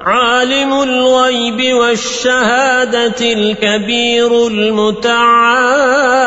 عالم الغيب والشهادة الكبير المتعال.